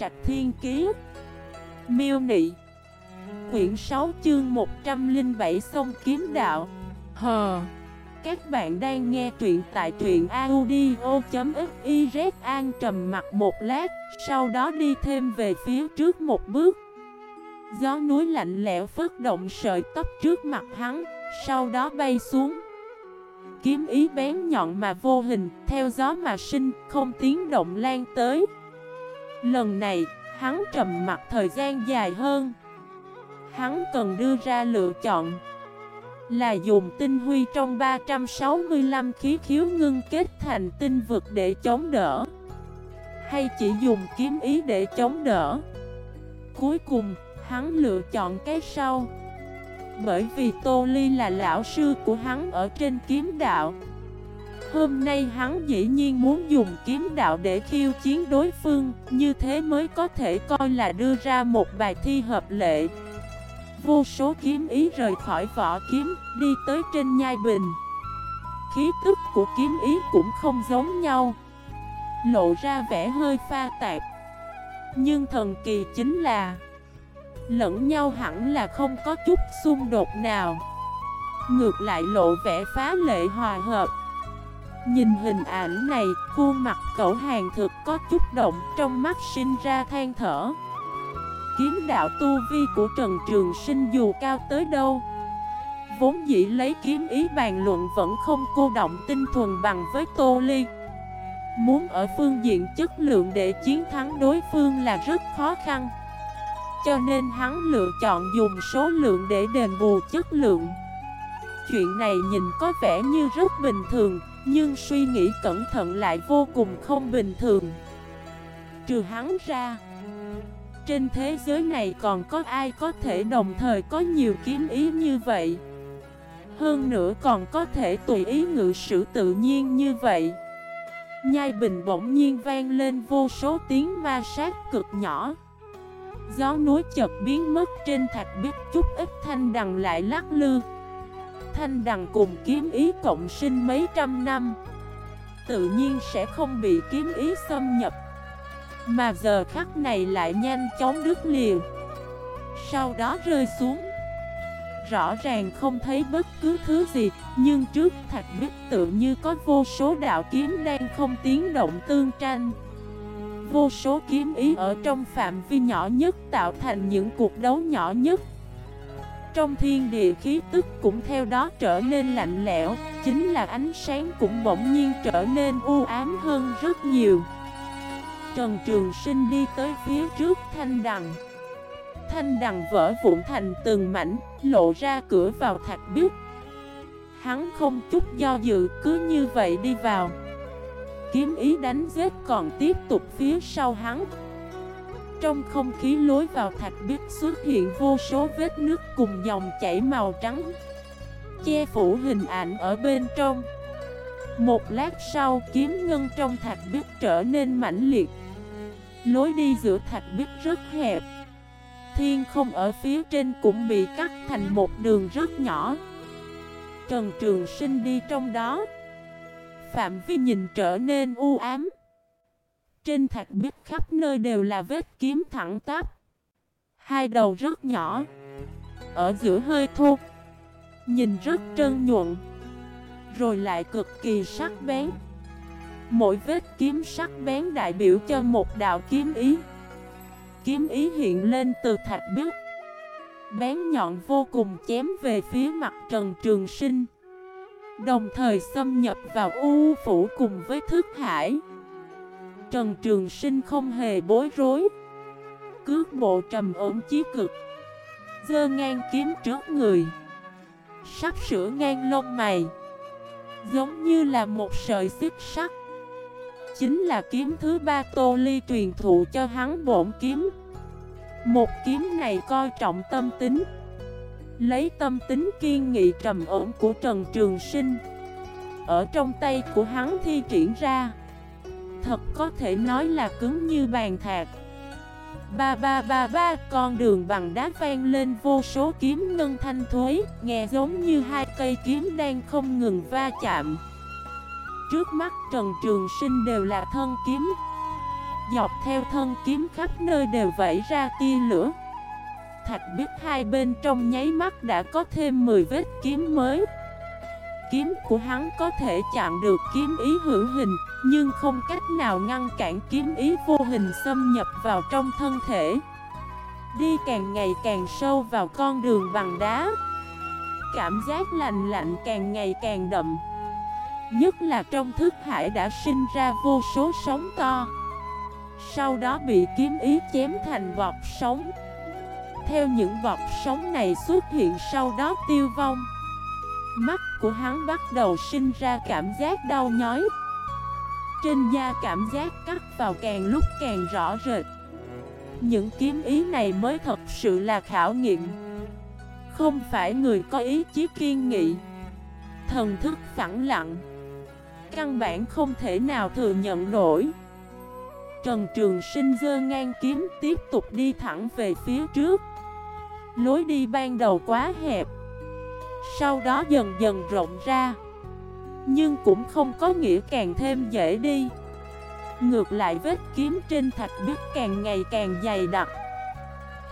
Trạch Thiên Kiế Miêu Nị. Quyển 6 chương 107 Sông Kiếm Đạo. Hờ. Các bạn đang nghe truyện tại truyện audio.xyz An trầm mặt một lát, Sau đó đi thêm về phía trước một bước. Gió núi lạnh lẽo phất động sợi tóc trước mặt hắn, Sau đó bay xuống. Kiếm ý bén nhọn mà vô hình, Theo gió mà sinh, Không tiếng động lan tới. Lần này Hắn trầm mặt thời gian dài hơn. Hắn cần đưa ra lựa chọn Là dùng tinh huy trong 365 khí khiếu ngưng kết thành tinh vực để chống đỡ Hay chỉ dùng kiếm ý để chống đỡ. Cuối cùng, hắn lựa chọn cái sau. Bởi vì Tô Ly là lão sư của hắn ở trên kiếm đạo Hôm nay hắn dĩ nhiên muốn dùng kiếm đạo để khiêu chiến đối phương, Như thế mới có thể coi là đưa ra một bài thi hợp lệ. Vô số kiếm ý rời khỏi vỏ kiếm, Đi tới trên nhai bình. Khí tức của kiếm ý cũng không giống nhau, Lộ ra vẻ hơi pha tạp. Nhưng thần kỳ chính là, Lẫn nhau hẳn là không có chút xung đột nào. Ngược lại lộ vẻ phá lệ hòa hợp. Nhìn hình ảnh này, khuôn mặt cậu hàng thực có chút động trong mắt sinh ra than thở. Kiếm đạo tu vi của Trần Trường Sinh dù cao tới đâu Vốn dĩ lấy kiếm ý bàn luận vẫn không cô động tinh thuần bằng với Tô Ly. Muốn ở phương diện chất lượng để chiến thắng đối phương là rất khó khăn Cho nên hắn lựa chọn dùng số lượng để đền bù chất lượng. Chuyện này nhìn có vẻ như rất bình thường nhưng suy nghĩ cẩn thận lại vô cùng không bình thường. Trừ hắn ra, Trên thế giới này còn có ai có thể đồng thời có nhiều kiếm ý như vậy? Hơn nữa còn có thể tùy ý ngự sử tự nhiên như vậy. Nhai bình bỗng nhiên vang lên vô số tiếng ma sát cực nhỏ. Gió núi chợt biến mất trên thạch biết chút ít thanh đằng lại lắc lư thanh đằng cùng kiếm ý cộng sinh mấy trăm năm, Tự nhiên sẽ không bị kiếm ý xâm nhập. Mà giờ khắc này lại nhanh chóng đứt liền Sau đó rơi xuống. Rõ ràng không thấy bất cứ thứ gì, Nhưng trước thạch bích tự như có vô số đạo kiếm đang không tiếng động tương tranh. Vô số kiếm ý ở trong phạm vi nhỏ nhất tạo thành những cuộc đấu nhỏ nhất trong thiên địa khí tức cũng theo đó trở nên lạnh lẽo, Chính là ánh sáng cũng bỗng nhiên trở nên u ám hơn rất nhiều. Trần Trường Sinh đi tới phía trước thanh đằng. Thanh đằng vỡ vụn thành từng mảnh, Lộ ra cửa vào thạch biếc. Hắn không chút do dự, cứ như vậy đi vào. Kiếm ý đánh giết còn tiếp tục phía sau hắn trong không khí lối vào thạch biết xuất hiện vô số vết nước cùng dòng chảy màu trắng, Che phủ hình ảnh ở bên trong. Một lát sau, kiếm ngân trong thạch biết trở nên mãnh liệt. Lối đi giữa thạch biết rất hẹp. Thiên không ở phía trên cũng bị cắt thành một đường rất nhỏ. Trần Trường Sinh đi trong đó. Phạm vi nhìn trở nên u ám trên thạch bích khắp nơi đều là vết kiếm thẳng tắp. Hai đầu rất nhỏ, Ở giữa hơi thô, Nhìn rất trơn nhuận, Rồi lại cực kỳ sắc bén. Mỗi vết kiếm sắc bén đại biểu cho một đạo kiếm ý. Kiếm ý hiện lên từ thạch bích, Bén nhọn vô cùng chém về phía mặt Trần Trường Sinh, Đồng thời xâm nhập vào u phủ cùng với thức hải. Trần Trường Sinh không hề bối rối. Cước bộ trầm ổn chí cực. Dơ ngang kiếm trước người. Sắp sửa ngang lông mày. Giống như là một sợi xích sắt. Chính là kiếm thứ ba Tô Ly truyền thụ cho hắn bổn kiếm. Một kiếm này coi trọng tâm tính. Lấy tâm tính kiên nghị trầm ổn của Trần Trường Sinh. Ở trong tay của hắn thi triển ra thật có thể nói là cứng như bàn thạc. Ba ba ba ba, con đường bằng đá vang lên vô số kiếm ngân thanh thuế, Nghe giống như hai cây kiếm đang không ngừng va chạm. Trước mắt, Trần Trường Sinh đều là thân kiếm. Dọc theo thân kiếm khắp nơi đều vẫy ra tia lửa. Thạch biết hai bên trong nháy mắt đã có thêm 10 vết kiếm mới. Kiếm của hắn có thể chặn được kiếm ý hữu hình, Nhưng không cách nào ngăn cản kiếm ý vô hình xâm nhập vào trong thân thể. Đi càng ngày càng sâu vào con đường bằng đá. Cảm giác lạnh lạnh càng ngày càng đậm. Nhất là trong thức hải đã sinh ra vô số sóng to. Sau đó bị kiếm ý chém thành vọt sóng. Theo những vọt sóng này xuất hiện sau đó tiêu vong. Mắt của hắn bắt đầu sinh ra cảm giác đau nhói. Trên da cảm giác cắt vào càng lúc càng rõ rệt. Những kiếm ý này mới thật sự là khảo nghiệm. Không phải người có ý chí kiên nghị. Thần thức phẳng lặng. Căn bản không thể nào thừa nhận nổi. Trần Trường Sinh dơ ngang kiếm tiếp tục đi thẳng về phía trước. Lối đi ban đầu quá hẹp. Sau đó dần dần rộng ra. Nhưng cũng không có nghĩa càng thêm dễ đi. Ngược lại vết kiếm trên thạch biết càng ngày càng dày đặc.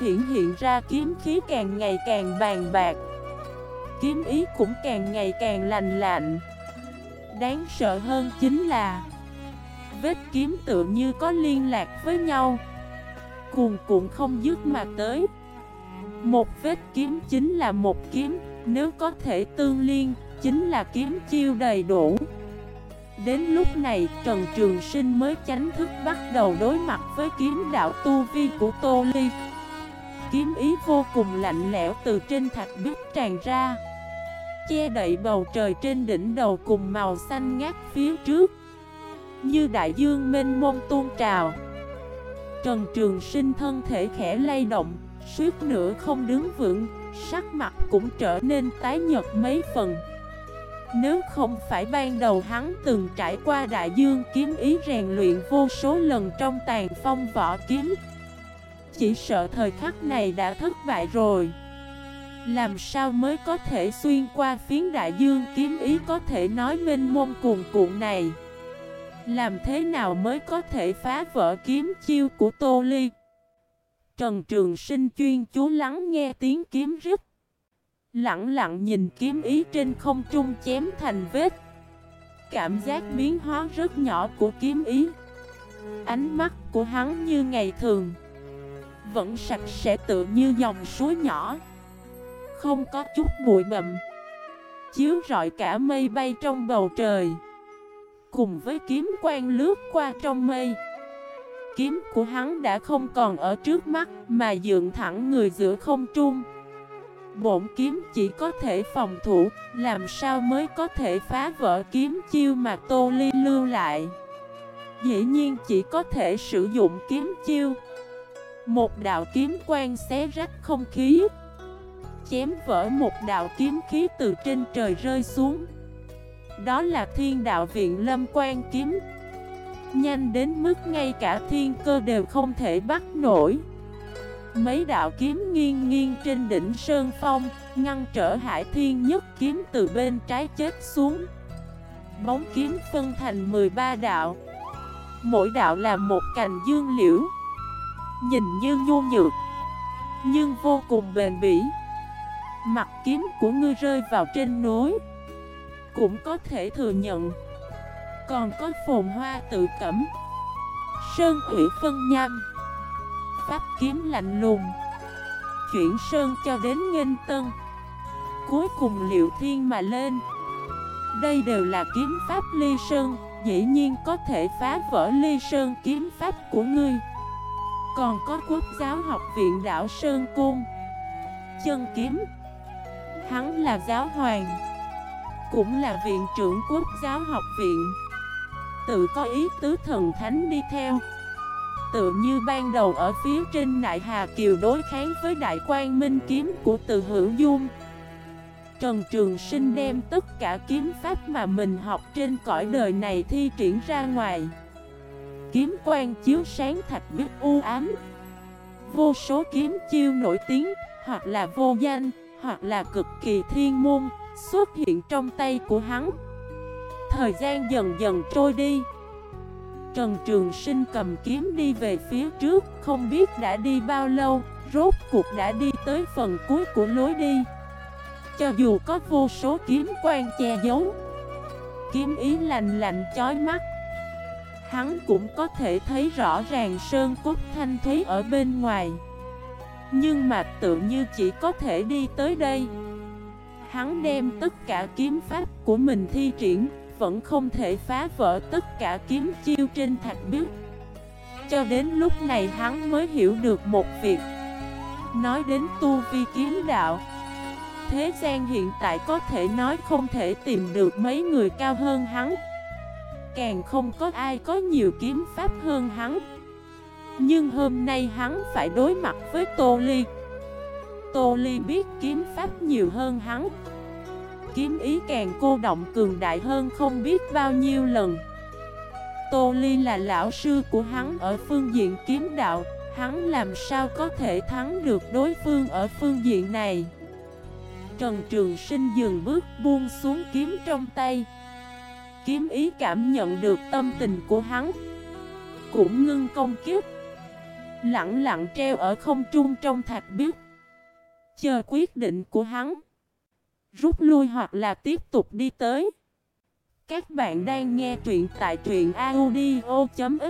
Hiển hiện ra kiếm khí càng ngày càng bàn bạc. Kiếm ý cũng càng ngày càng lành lạnh. Đáng sợ hơn chính là, Vết kiếm tự như có liên lạc với nhau. Cuồn cuộn không dứt mà tới. Một vết kiếm chính là một kiếm nếu có thể tương liên, Chính là kiếm chiêu đầy đủ. Đến lúc này, Trần Trường Sinh mới chánh thức bắt đầu đối mặt với kiếm đạo tu vi của Tô Ly. Kiếm ý vô cùng lạnh lẽo từ trên thạch bích tràn ra. Che đậy bầu trời trên đỉnh đầu cùng màu xanh ngát phía trước. Như đại dương mênh mông tuôn trào. Trần Trường Sinh thân thể khẽ lay động, Suýt nữa không đứng vững, Sắc mặt cũng trở nên tái nhật mấy phần. Nếu không phải ban đầu hắn từng trải qua đại dương kiếm ý rèn luyện vô số lần trong tàn phong võ kiếm, Chỉ sợ thời khắc này đã thất bại rồi. Làm sao mới có thể xuyên qua phiến đại dương kiếm ý có thể nói mênh môn cuồn cuộn này? Làm thế nào mới có thể phá vỡ kiếm chiêu của Tô Ly? Trần Trường Sinh chuyên chú lắng nghe tiếng kiếm rít. Lặng lặng nhìn kiếm ý trên không trung chém thành vết. Cảm giác biến hóa rất nhỏ của kiếm ý. Ánh mắt của hắn như ngày thường. Vẫn sạch sẽ tự như dòng suối nhỏ. Không có chút bụi bậm Chiếu rọi cả mây bay trong bầu trời. Cùng với kiếm quang lướt qua trong mây. Kiếm của hắn đã không còn ở trước mắt Mà dựng thẳng người giữa không trung. Bổn kiếm chỉ có thể phòng thủ, Làm sao mới có thể phá vỡ kiếm chiêu mà Tô Ly lưu lại? Dĩ nhiên chỉ có thể sử dụng kiếm chiêu. Một đạo kiếm quang xé rách không khí, chém vỡ một đạo kiếm khí từ trên trời rơi xuống. Đó là thiên đạo viện lâm quan kiếm. Nhanh đến mức ngay cả thiên cơ đều không thể bắt nổi. Mấy đạo kiếm nghiêng nghiêng trên đỉnh Sơn Phong, Ngăn trở hải thiên nhất kiếm từ bên trái chết xuống. Bóng kiếm phân thành 13 đạo. Mỗi đạo là một cành dương liễu. Nhìn như nhu nhược, Nhưng vô cùng bền bỉ. Mặt kiếm của ngươi rơi vào trên núi, Cũng có thể thừa nhận. Còn có phồn hoa tự cẩm. Sơn Thủy phân nham. Pháp kiếm lạnh lùng. Chuyển sơn cho đến nghênh tân. Cuối cùng liệu thiên mà lên. Đây đều là kiếm pháp ly sơn, Dĩ nhiên có thể phá vỡ ly sơn kiếm pháp của ngươi. Còn có quốc giáo học viện đảo Sơn Cung. Chân kiếm. Hắn là giáo hoàng, Cũng là viện trưởng quốc giáo học viện. Tự có ý tứ thần thánh đi theo. Tự như ban đầu ở phía trên Nại Hà Kiều đối kháng với đại quan minh kiếm của từ hữu dung Trần Trường Sinh đem tất cả kiếm pháp mà mình học trên cõi đời này thi triển ra ngoài Kiếm quan chiếu sáng thạch biết u ám Vô số kiếm chiêu nổi tiếng hoặc là vô danh hoặc là cực kỳ thiên môn, xuất hiện trong tay của hắn. Thời gian dần dần trôi đi. Trần Trường Sinh cầm kiếm đi về phía trước, Không biết đã đi bao lâu, Rốt cuộc đã đi tới phần cuối của lối đi. Cho dù có vô số kiếm quan che giấu, Kiếm ý lạnh lạnh chói mắt, Hắn cũng có thể thấy rõ ràng sơn cốt thanh thúy ở bên ngoài. Nhưng mà tự như chỉ có thể đi tới đây, Hắn đem tất cả kiếm pháp của mình thi triển. Vẫn không thể phá vỡ tất cả kiếm chiêu trên thạch biếc. Cho đến lúc này hắn mới hiểu được một việc. Nói đến tu vi kiếm đạo, Thế gian hiện tại có thể nói không thể tìm được mấy người cao hơn hắn. Càng không có ai có nhiều kiếm pháp hơn hắn. Nhưng hôm nay hắn phải đối mặt với Tô Ly. Tô Ly biết kiếm pháp nhiều hơn hắn. Kiếm ý càng cô động cường đại hơn không biết bao nhiêu lần. Tô Ly là lão sư của hắn ở phương diện kiếm đạo, Hắn làm sao có thể thắng được đối phương ở phương diện này? Trần Trường Sinh dừng bước, buông xuống kiếm trong tay. Kiếm ý cảm nhận được tâm tình của hắn, Cũng ngưng công kiếp. Lặng lặng treo ở không trung trong thạch biếc. Chờ quyết định của hắn Rút lui hoặc là tiếp tục đi tới. Các bạn đang nghe truyện tại truyện audio.fif